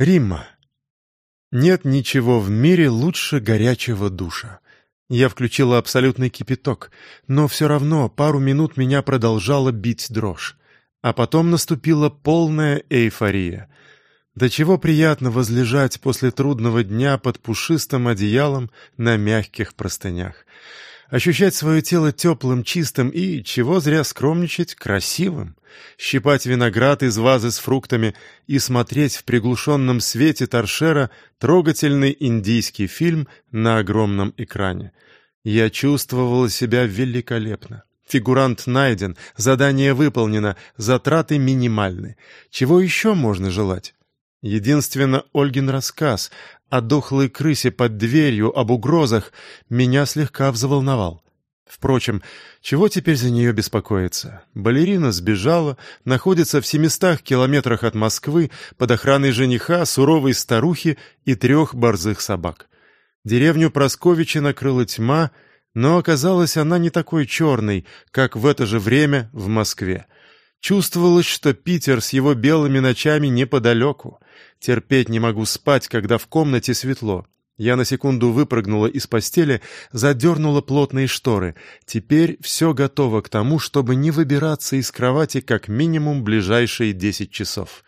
Римма. Нет ничего в мире лучше горячего душа. Я включила абсолютный кипяток, но все равно пару минут меня продолжала бить дрожь. А потом наступила полная эйфория. До чего приятно возлежать после трудного дня под пушистым одеялом на мягких простынях. Ощущать свое тело теплым, чистым и, чего зря скромничать, красивым щипать виноград из вазы с фруктами и смотреть в приглушенном свете торшера трогательный индийский фильм на огромном экране. Я чувствовала себя великолепно. Фигурант найден, задание выполнено, затраты минимальны. Чего еще можно желать? Единственно Ольгин рассказ о дохлой крысе под дверью, об угрозах, меня слегка взволновал. Впрочем, чего теперь за нее беспокоиться? Балерина сбежала, находится в семистах километрах от Москвы под охраной жениха, суровой старухи и трех борзых собак. Деревню Просковича накрыла тьма, но оказалась она не такой черной, как в это же время в Москве. Чувствовалось, что Питер с его белыми ночами неподалеку. Терпеть не могу спать, когда в комнате светло. Я на секунду выпрыгнула из постели, задернула плотные шторы. Теперь все готово к тому, чтобы не выбираться из кровати как минимум ближайшие десять часов.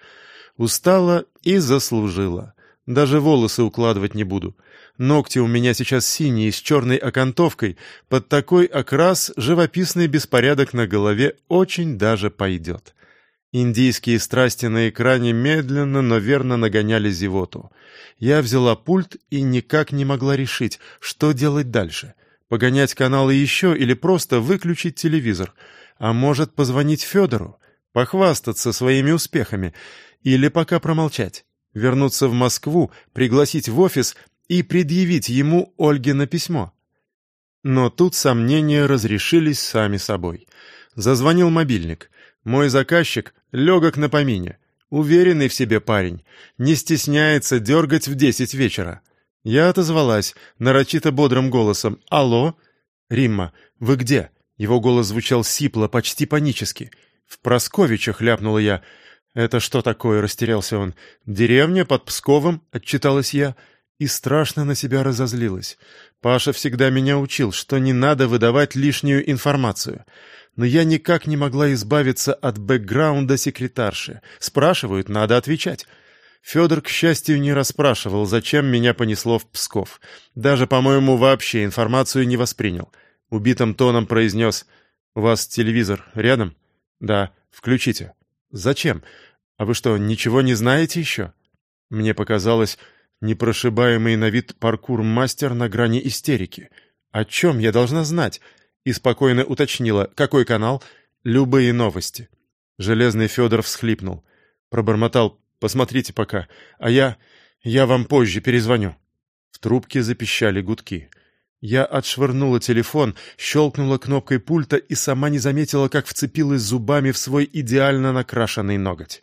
Устала и заслужила. Даже волосы укладывать не буду. Ногти у меня сейчас синие, с черной окантовкой. Под такой окрас живописный беспорядок на голове очень даже пойдет. Индийские страсти на экране медленно, но верно нагоняли зевоту. Я взяла пульт и никак не могла решить, что делать дальше. Погонять каналы еще или просто выключить телевизор. А может, позвонить Федору? Похвастаться своими успехами? Или пока промолчать? Вернуться в Москву, пригласить в офис и предъявить ему Ольгино письмо? Но тут сомнения разрешились сами собой. Зазвонил мобильник. Мой заказчик легок на помине. Уверенный в себе парень. Не стесняется дергать в десять вечера. Я отозвалась, нарочито бодрым голосом. «Алло? Римма, вы где?» Его голос звучал сипло, почти панически. «В Просковичах», — ляпнула я. «Это что такое?» — растерялся он. «Деревня под Псковом», — отчиталась я. И страшно на себя разозлилась. Паша всегда меня учил, что не надо выдавать лишнюю информацию но я никак не могла избавиться от бэкграунда секретарши. Спрашивают, надо отвечать. Федор, к счастью, не расспрашивал, зачем меня понесло в Псков. Даже, по-моему, вообще информацию не воспринял. Убитым тоном произнес «У вас телевизор рядом?» «Да, включите». «Зачем? А вы что, ничего не знаете еще?» Мне показалось, непрошибаемый на вид паркур-мастер на грани истерики. «О чем я должна знать?» и спокойно уточнила, какой канал, любые новости. Железный Федор всхлипнул. Пробормотал, посмотрите пока, а я... я вам позже перезвоню. В трубке запищали гудки. Я отшвырнула телефон, щелкнула кнопкой пульта и сама не заметила, как вцепилась зубами в свой идеально накрашенный ноготь.